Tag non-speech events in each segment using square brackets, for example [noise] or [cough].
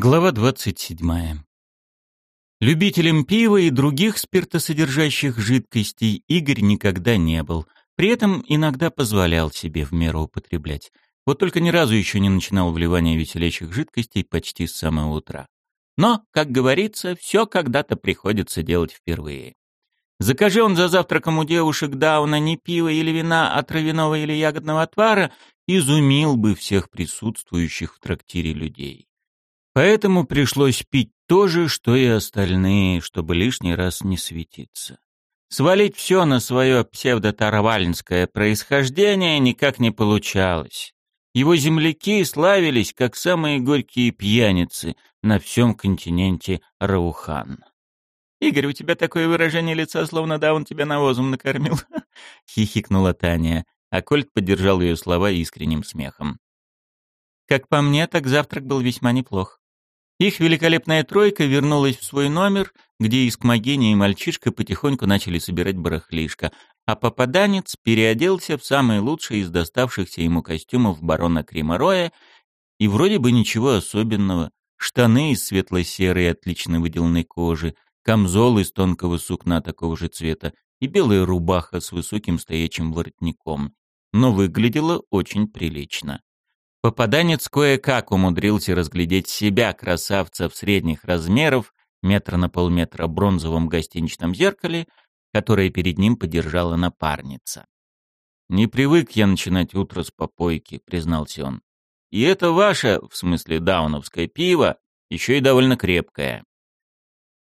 Глава 27. Любителем пива и других спиртосодержащих жидкостей Игорь никогда не был. При этом иногда позволял себе в меру употреблять. Вот только ни разу еще не начинал вливание веселящих жидкостей почти с самого утра. Но, как говорится, все когда-то приходится делать впервые. Закажи он за завтраком у девушек Дауна не пива или вина, а травяного или ягодного отвара, изумил бы всех присутствующих в трактире людей. Поэтому пришлось пить то же, что и остальные, чтобы лишний раз не светиться. Свалить все на свое псевдотарвальнское происхождение никак не получалось. Его земляки славились как самые горькие пьяницы на всем континенте Раухан. «Игорь, у тебя такое выражение лица, словно да он тебя навозом накормил», [laughs] — хихикнула Таня, а Кольт поддержал ее слова искренним смехом. Как по мне, так завтрак был весьма неплох. Их великолепная тройка вернулась в свой номер, где Искмогения и мальчишка потихоньку начали собирать барахлишко, а попаданец переоделся в самый лучший из доставшихся ему костюмов барона Кремороя, и вроде бы ничего особенного. Штаны из светло-серой отлично выделанной кожи, камзол из тонкого сукна такого же цвета и белая рубаха с высоким стоячим воротником. Но выглядело очень прилично. Попаданец кое-как умудрился разглядеть себя, красавца в средних размеров, метра на полметра бронзовом гостиничном зеркале, которое перед ним подержала напарница. «Не привык я начинать утро с попойки», — признался он. «И это ваше, в смысле дауновское пиво, еще и довольно крепкое».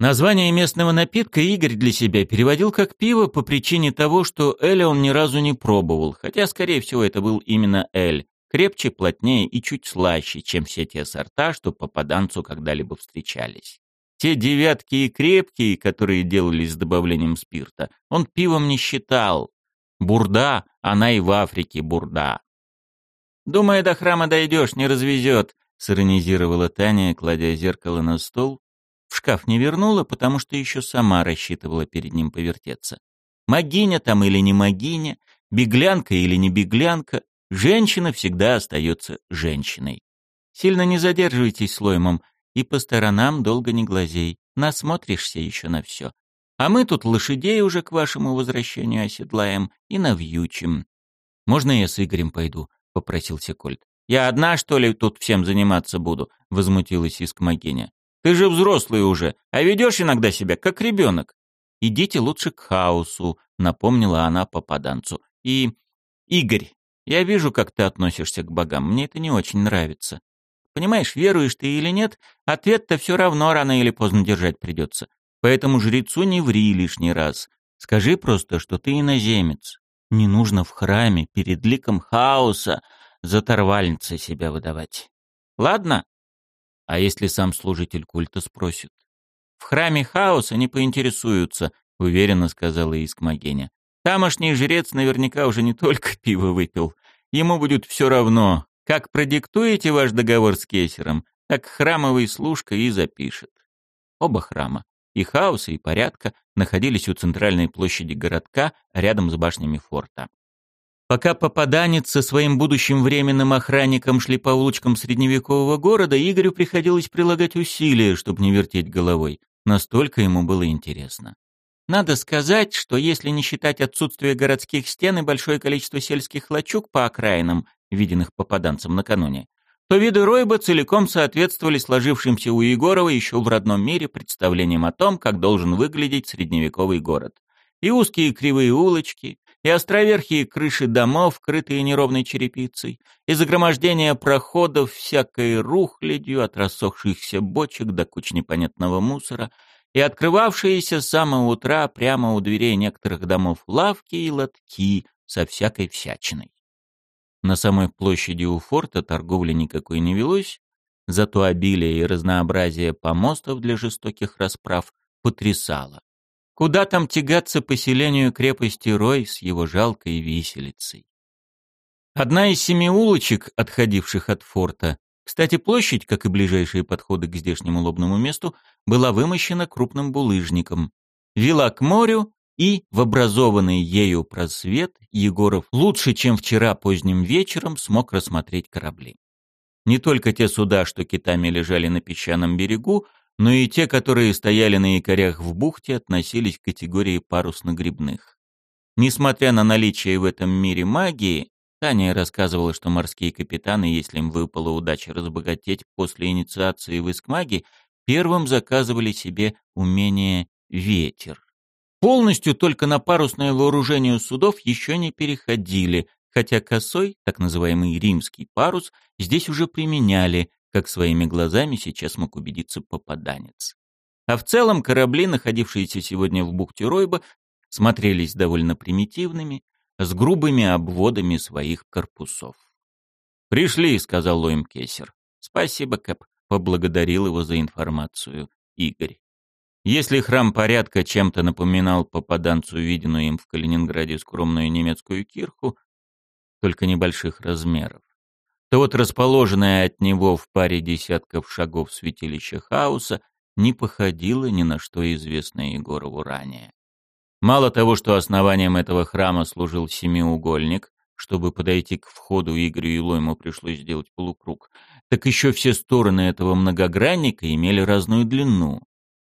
Название местного напитка Игорь для себя переводил как пиво по причине того, что Эля он ни разу не пробовал, хотя, скорее всего, это был именно Эль, крепче, плотнее и чуть слаще, чем все те сорта, что попаданцу когда-либо встречались. Те девятки и крепкие, которые делались с добавлением спирта, он пивом не считал. Бурда, она и в Африке бурда. «Думая, до храма дойдешь, не развезет», — сиронизировала Таня, кладя зеркало на стол. В шкаф не вернула, потому что еще сама рассчитывала перед ним повертеться. Магиня там или не магиня, беглянка или не беглянка, Женщина всегда остается женщиной. Сильно не задерживайтесь с Лоймом и по сторонам долго не глазей. Насмотришься еще на все. А мы тут лошадей уже к вашему возвращению оседлаем и навьючим. «Можно я с Игорем пойду?» — попросился Кольт. «Я одна, что ли, тут всем заниматься буду?» — возмутилась Искмогиня. «Ты же взрослый уже, а ведешь иногда себя как ребенок». «Идите лучше к хаосу», — напомнила она попаданцу. «И... Игорь, я вижу, как ты относишься к богам. Мне это не очень нравится. Понимаешь, веруешь ты или нет, ответ-то все равно рано или поздно держать придется. Поэтому жрецу не ври лишний раз. Скажи просто, что ты иноземец. Не нужно в храме перед ликом хаоса за торвальницы себя выдавать. Ладно? А если сам служитель культа спросит? В храме хаоса не поинтересуются, уверенно сказала Искмогеня. Тамошний жрец наверняка уже не только [laughs] пиво выпил. Ему будет все равно, как продиктуете ваш договор с кесером, так храмовый служка и запишет. Оба храма, и хаоса, и порядка, находились у центральной площади городка, рядом с башнями форта. Пока попаданец со своим будущим временным охранником шли по улочкам средневекового города, Игорю приходилось прилагать усилия, чтобы не вертеть головой. Настолько ему было интересно. Надо сказать, что если не считать отсутствие городских стен и большое количество сельских лачуг по окраинам, виденных попаданцам накануне, то виды Ройба целиком соответствовали сложившимся у Егорова еще в родном мире представлениям о том, как должен выглядеть средневековый город. И узкие кривые улочки, и островерхие крыши домов, крытые неровной черепицей, и загромождение проходов всякой рухлядью от рассохшихся бочек до куч непонятного мусора — и открывавшиеся с самого утра прямо у дверей некоторых домов лавки и лотки со всякой всячиной. На самой площади у форта торговли никакой не велось, зато обилие и разнообразие помостов для жестоких расправ потрясало. Куда там тягаться поселению крепости Рой с его жалкой виселицей? Одна из семи улочек, отходивших от форта, кстати, площадь, как и ближайшие подходы к здешнему лобному месту, была вымощена крупным булыжником. Вела к морю, и в образованный ею просвет Егоров лучше, чем вчера поздним вечером, смог рассмотреть корабли. Не только те суда, что китами лежали на песчаном берегу, но и те, которые стояли на якорях в бухте, относились к категории парусно-грибных. Несмотря на наличие в этом мире магии, Таня рассказывала, что морские капитаны, если им выпала удача разбогатеть после инициации в Искмаги, первым заказывали себе умение «ветер». Полностью только на парусное вооружение судов еще не переходили, хотя косой, так называемый римский парус, здесь уже применяли, как своими глазами сейчас мог убедиться попаданец. А в целом корабли, находившиеся сегодня в бухте Ройба, смотрелись довольно примитивными, с грубыми обводами своих корпусов. «Пришли», — сказал Лоим Кессер. «Спасибо, Кэп», — поблагодарил его за информацию Игорь. Если храм порядка чем-то напоминал попаданцу, виденную им в Калининграде скромную немецкую кирху, только небольших размеров, то вот расположенное от него в паре десятков шагов святилище хаоса не походило ни на что известное Егорову ранее. Мало того, что основанием этого храма служил семиугольник, чтобы подойти к входу Игорю и Лойму пришлось сделать полукруг, так еще все стороны этого многогранника имели разную длину.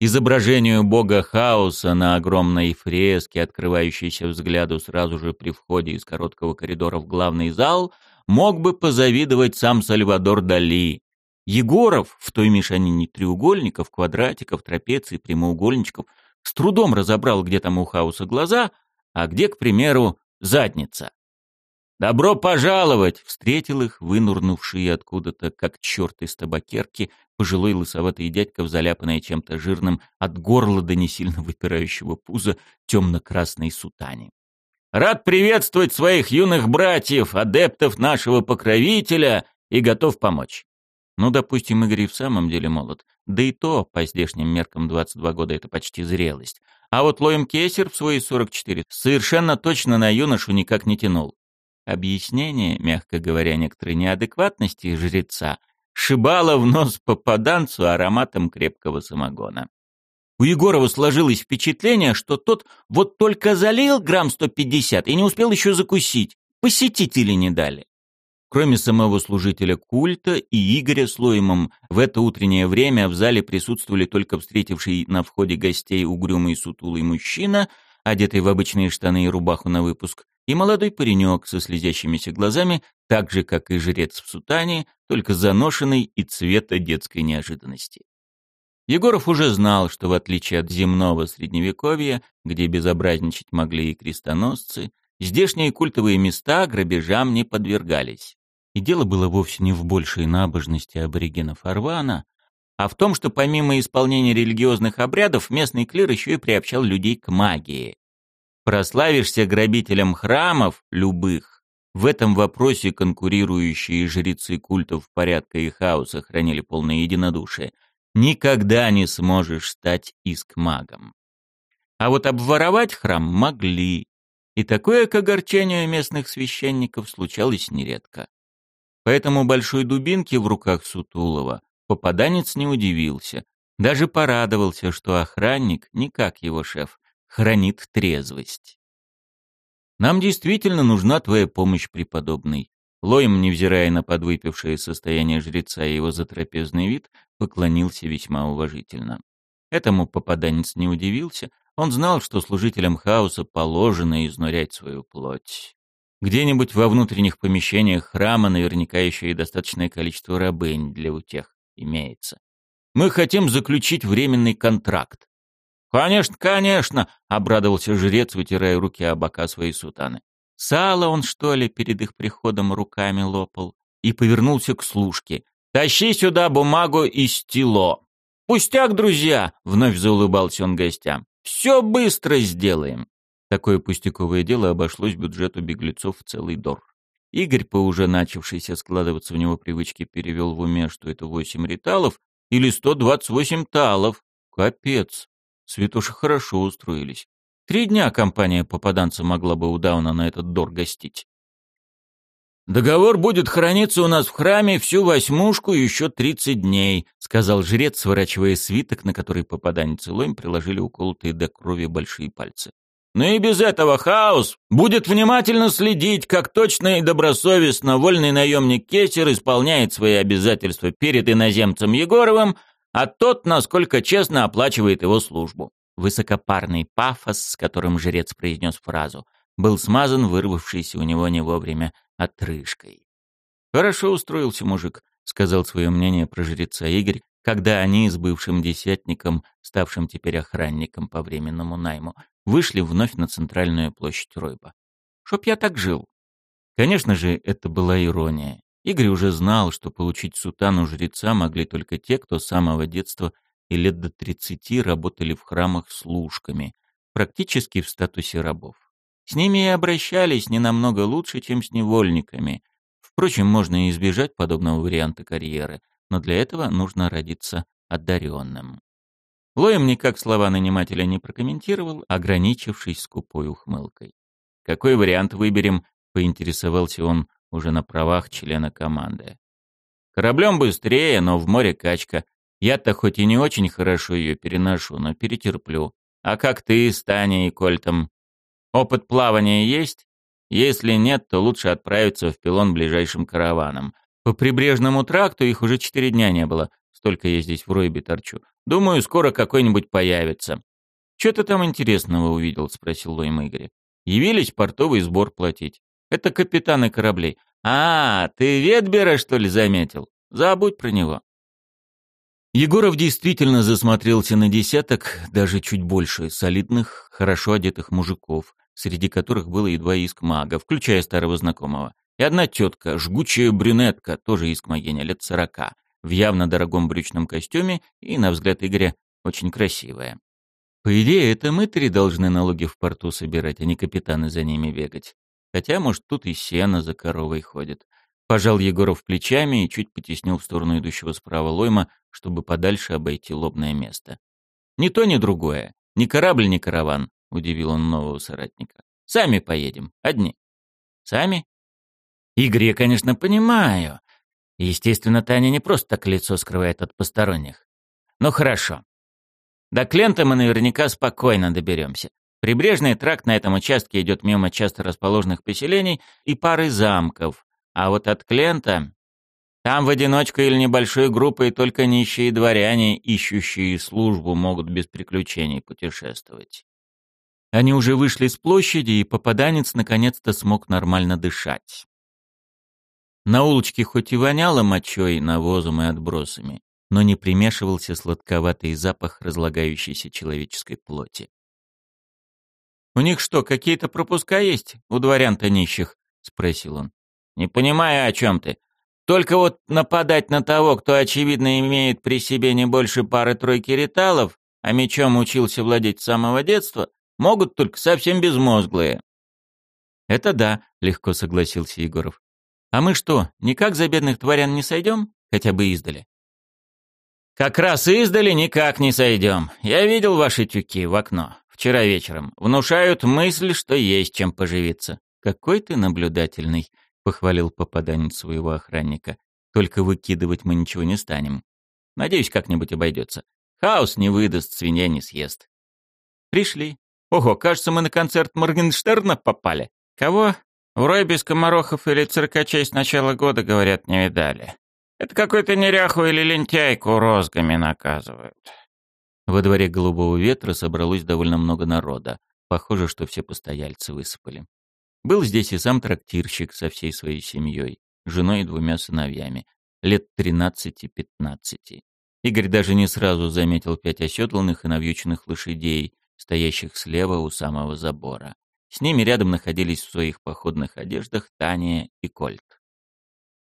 Изображению бога хаоса на огромной фреске, открывающейся взгляду сразу же при входе из короткого коридора в главный зал, мог бы позавидовать сам Сальвадор Дали. Егоров в той мешанине треугольников, квадратиков, трапеций, прямоугольничков – с трудом разобрал, где там у Хауса глаза, а где, к примеру, задница. «Добро пожаловать!» — встретил их, вынурнувший откуда-то, как черт из табакерки, пожилой лысоватый дядька в заляпанной чем-то жирным от горла до несильно выпирающего пуза темно-красной сутане. «Рад приветствовать своих юных братьев, адептов нашего покровителя, и готов помочь. Ну, допустим, Игорь и в самом деле молод. Да и то, по здешним меркам, 22 года — это почти зрелость. А вот Лоем Кесер в свои 44 совершенно точно на юношу никак не тянул. Объяснение, мягко говоря, некоторой неадекватности жреца шибало в нос попаданцу ароматом крепкого самогона. У Егорова сложилось впечатление, что тот вот только залил грамм 150 и не успел еще закусить. Посетители не дали. Кроме самого служителя культа и Игоря с Лоимом, в это утреннее время в зале присутствовали только встретивший на входе гостей угрюмый сутулый мужчина, одетый в обычные штаны и рубаху на выпуск, и молодой паренек со слезящимися глазами, так же, как и жрец в сутане, только заношенный и цвета детской неожиданности. Егоров уже знал, что в отличие от земного средневековья, где безобразничать могли и крестоносцы, здешние культовые места грабежам не подвергались. И дело было вовсе не в большей набожности аборигенов Арвана, а в том, что помимо исполнения религиозных обрядов, местный клир еще и приобщал людей к магии. Прославишься грабителем храмов, любых, в этом вопросе конкурирующие жрецы культов порядка и хаоса хранили полное единодушие. Никогда не сможешь стать искмагом. А вот обворовать храм могли. И такое к огорчению местных священников случалось нередко. Поэтому большой дубинки в руках Сутулова попаданец не удивился, даже порадовался, что охранник, не как его шеф, хранит трезвость. «Нам действительно нужна твоя помощь, преподобный». Лоем, невзирая на подвыпившее состояние жреца и его затрапезный вид, поклонился весьма уважительно. Этому попаданец не удивился, он знал, что служителям хаоса положено изнурять свою плоть. Где-нибудь во внутренних помещениях храма наверняка еще и достаточное количество рабынь для утех имеется. Мы хотим заключить временный контракт. «Конечно, конечно!» — обрадовался жрец, вытирая руки о бока своей сутаны. Сало он, что ли, перед их приходом руками лопал и повернулся к служке. «Тащи сюда бумагу и стило!» «Пустяк, друзья!» — вновь заулыбался он гостям. «Все быстро сделаем!» Такое пустяковое дело обошлось бюджету беглецов в целый дор. Игорь, по уже начавшейся складываться в него привычке, перевел в уме, что это восемь риталов или сто двадцать восемь талов. Капец. Святоши хорошо устроились. Три дня компания попаданца могла бы у Дауна на этот дор гостить. «Договор будет храниться у нас в храме всю восьмушку еще тридцать дней», сказал жрец, сворачивая свиток, на который попаданец и лоем приложили уколотые до крови большие пальцы. Но и без этого хаос будет внимательно следить, как точно и добросовестно вольный наемник Кесер исполняет свои обязательства перед иноземцем Егоровым, а тот, насколько честно оплачивает его службу. Высокопарный пафос, с которым жрец произнес фразу, был смазан вырвавшейся у него не вовремя отрыжкой. «Хорошо устроился мужик», — сказал свое мнение про жреца Игорь, когда они с бывшим десятником, ставшим теперь охранником по временному найму, вышли вновь на центральную площадь Ройба. «Чтоб я так жил». Конечно же, это была ирония. Игорь уже знал, что получить сутану жреца могли только те, кто с самого детства и лет до 30 работали в храмах служками, практически в статусе рабов. С ними и обращались не намного лучше, чем с невольниками. Впрочем, можно и избежать подобного варианта карьеры, но для этого нужно родиться одаренным. Лоем никак слова нанимателя не прокомментировал, ограничившись скупой ухмылкой. «Какой вариант выберем?» — поинтересовался он уже на правах члена команды. «Кораблем быстрее, но в море качка. Я-то хоть и не очень хорошо ее переношу, но перетерплю. А как ты с и Кольтом? Опыт плавания есть? Если нет, то лучше отправиться в пилон ближайшим караваном. По прибрежному тракту их уже четыре дня не было. Столько я здесь в Ройбе торчу. Думаю, скоро какой-нибудь появится. «Что ты там интересного увидел?» — спросил Лойм Игоря. «Явились портовый сбор платить. Это капитаны кораблей. А, ты Ветбера, что ли, заметил? Забудь про него». Егоров действительно засмотрелся на десяток, даже чуть больше, солидных, хорошо одетых мужиков, среди которых было и два иск-мага, включая старого знакомого. И одна тетка, жгучая брюнетка, тоже иск-магиня, лет сорока, в явно дорогом брючном костюме и, на взгляд Игоря, очень красивая. По идее, это мытари должны налоги в порту собирать, а не капитаны за ними бегать. Хотя, может, тут и сено за коровой ходит. Пожал Егоров плечами и чуть потеснил в сторону идущего справа Лойма, чтобы подальше обойти лобное место. «Ни то, ни другое. Ни корабль, ни караван», — удивил он нового соратника. «Сами поедем. Одни». «Сами?» «Игорь, я, конечно, понимаю. Естественно, Таня не просто так лицо скрывает от посторонних. Ну хорошо. До Клента мы наверняка спокойно доберемся. Прибрежный тракт на этом участке идет мимо часто расположенных поселений и пары замков, а вот от Клента... Там в одиночку или небольшой группой только нищие дворяне, ищущие службу, могут без приключений путешествовать. Они уже вышли с площади, и попаданец наконец-то смог нормально дышать. На улочке хоть и воняло мочой, навозом и отбросами, но не примешивался сладковатый запах разлагающейся человеческой плоти. «У них что, какие-то пропуска есть? У дворян-то нищих?» — спросил он. Не понимаю, о чем ты. Только вот нападать на того, кто, очевидно, имеет при себе не больше пары-тройки риталов, а мечом учился владеть с самого детства, могут только совсем безмозглые. Это да, легко согласился Егоров. А мы что, никак за бедных дворян не сойдем? Хотя бы издали. Как раз издали никак не сойдем. Я видел ваши тюки в окно вчера вечером. Внушают мысль, что есть чем поживиться. Какой ты наблюдательный, — похвалил попаданец своего охранника. «Только выкидывать мы ничего не станем. Надеюсь, как-нибудь обойдется. Хаос не выдаст, свинья не съест». «Пришли. Ого, кажется, мы на концерт Моргенштерна попали. Кого? В без комарохов или циркачей с начала года, говорят, не видали. Это какой-то неряху или лентяйку розгами наказывают». Во дворе голубого ветра собралось довольно много народа. Похоже, что все постояльцы высыпали. Был здесь и сам трактирщик со всей своей семьей, женой и двумя сыновьями, лет 13-15. Игорь даже не сразу заметил пять оседланных и навьюченных лошадей, стоящих слева у самого забора. С ними рядом находились в своих походных одеждах Таня и Кольт.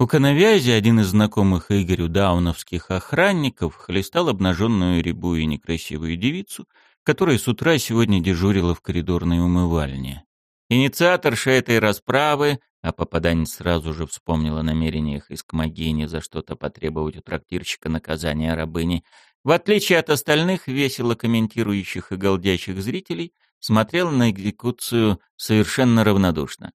У коновязи один из знакомых Игорю дауновских охранников хлестал обнаженную рябую и некрасивую девицу, которая с утра сегодня дежурила в коридорной умывальне. Инициаторша этой расправы, а попаданец сразу же вспомнил о намерениях из Кмагини за что-то потребовать у трактирщика наказания рабыни, в отличие от остальных весело комментирующих и голдящих зрителей, смотрел на экзекуцию совершенно равнодушно.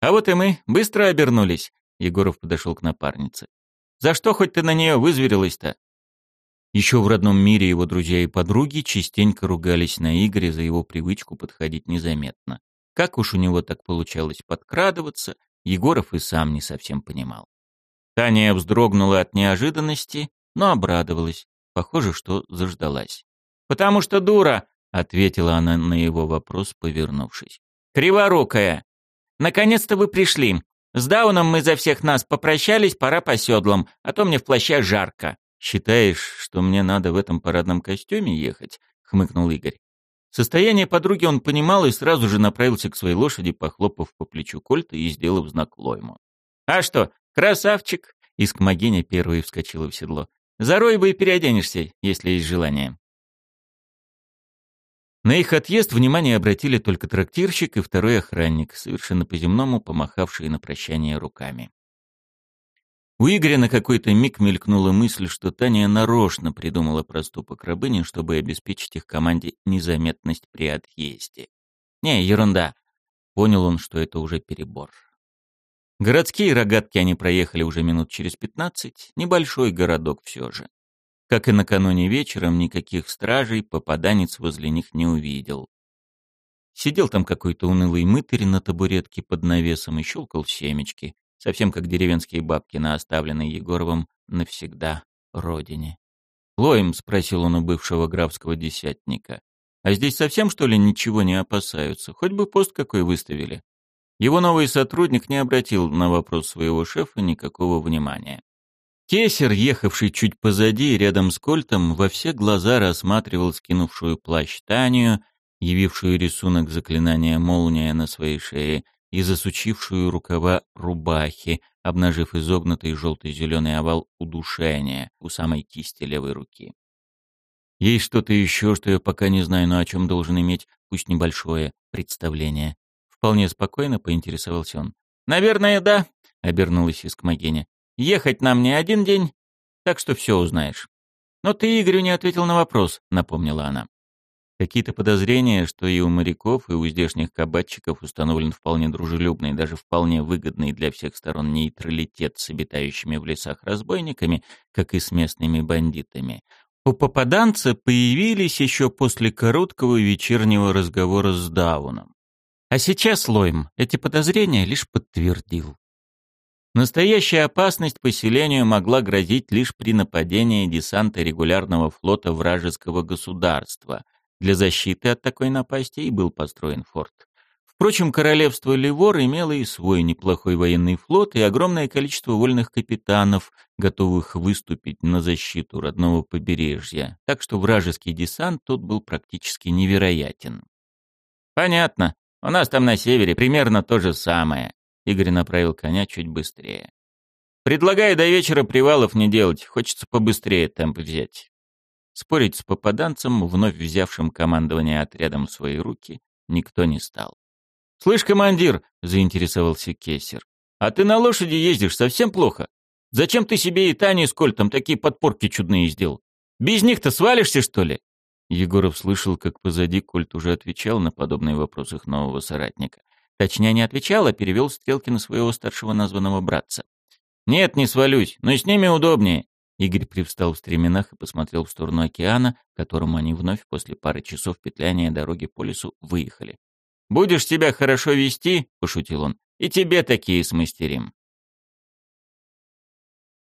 «А вот и мы быстро обернулись», — Егоров подошел к напарнице. «За что хоть ты на нее вызверилась-то?» Еще в родном мире его друзья и подруги частенько ругались на Игоря за его привычку подходить незаметно. Как уж у него так получалось подкрадываться, Егоров и сам не совсем понимал. Таня вздрогнула от неожиданности, но обрадовалась. Похоже, что заждалась. «Потому что дура!» — ответила она на его вопрос, повернувшись. «Криворукая! Наконец-то вы пришли. С Дауном мы за всех нас попрощались, пора по седлам, а то мне в плаще жарко». «Считаешь, что мне надо в этом парадном костюме ехать?» — хмыкнул Игорь. Состояние подруги он понимал и сразу же направился к своей лошади, похлопав по плечу кольта и сделав знак Лойму. «А что, красавчик!» — Искмогиня первой вскочила в седло. «За Ройбой переоденешься, если есть желание». На их отъезд внимание обратили только трактирщик и второй охранник, совершенно по-земному помахавшие на прощание руками. У Игоря на какой-то миг мелькнула мысль, что Таня нарочно придумала проступок рабыни, чтобы обеспечить их команде незаметность при отъезде. Не, ерунда. Понял он, что это уже перебор. Городские рогатки они проехали уже минут через пятнадцать, небольшой городок все же. Как и накануне вечером, никаких стражей попаданец возле них не увидел. Сидел там какой-то унылый мытарь на табуретке под навесом и щелкал семечки совсем как деревенские бабки на оставленной Егоровым навсегда родине. «Лоем?» — спросил он у бывшего графского десятника. «А здесь совсем, что ли, ничего не опасаются? Хоть бы пост какой выставили». Его новый сотрудник не обратил на вопрос своего шефа никакого внимания. Кесер, ехавший чуть позади, рядом с Кольтом, во все глаза рассматривал скинувшую плащ Танию, явившую рисунок заклинания молния на своей шее, и засучившую рукава рубахи, обнажив изогнутый желтый-зеленый овал удушения у самой кисти левой руки. Есть что-то еще, что я пока не знаю, но о чем должен иметь, пусть небольшое, представление. Вполне спокойно поинтересовался он. «Наверное, да», — обернулась Искмогеня. «Ехать нам не один день, так что все узнаешь». «Но ты Игорю не ответил на вопрос», — напомнила она. Какие-то подозрения, что и у моряков, и у здешних кабачиков установлен вполне дружелюбный, даже вполне выгодный для всех сторон нейтралитет с обитающими в лесах разбойниками, как и с местными бандитами. У попаданца появились еще после короткого вечернего разговора с Дауном. А сейчас Лойм эти подозрения лишь подтвердил. Настоящая опасность поселению могла грозить лишь при нападении десанта регулярного флота вражеского государства, для защиты от такой напасти и был построен форт. Впрочем, королевство Ливор имело и свой неплохой военный флот и огромное количество вольных капитанов, готовых выступить на защиту родного побережья, так что вражеский десант тут был практически невероятен. «Понятно. У нас там на севере примерно то же самое», — Игорь направил коня чуть быстрее. «Предлагаю до вечера привалов не делать, хочется побыстрее темп взять». Спорить с попаданцем, вновь взявшим командование отрядом в свои руки, никто не стал. «Слышь, командир», — заинтересовался Кесер, — «а ты на лошади ездишь совсем плохо? Зачем ты себе и Тане с Кольтом такие подпорки чудные сделал? Без них-то свалишься, что ли?» Егоров слышал, как позади Кольт уже отвечал на подобные вопросы их нового соратника. Точнее, не отвечал, а перевел стрелки на своего старшего названного братца. «Нет, не свалюсь, но с ними удобнее. Игорь привстал в стременах и посмотрел в сторону океана, к которому они вновь после пары часов петляния дороги по лесу выехали. «Будешь себя хорошо вести», — пошутил он, — «и тебе такие смастерим».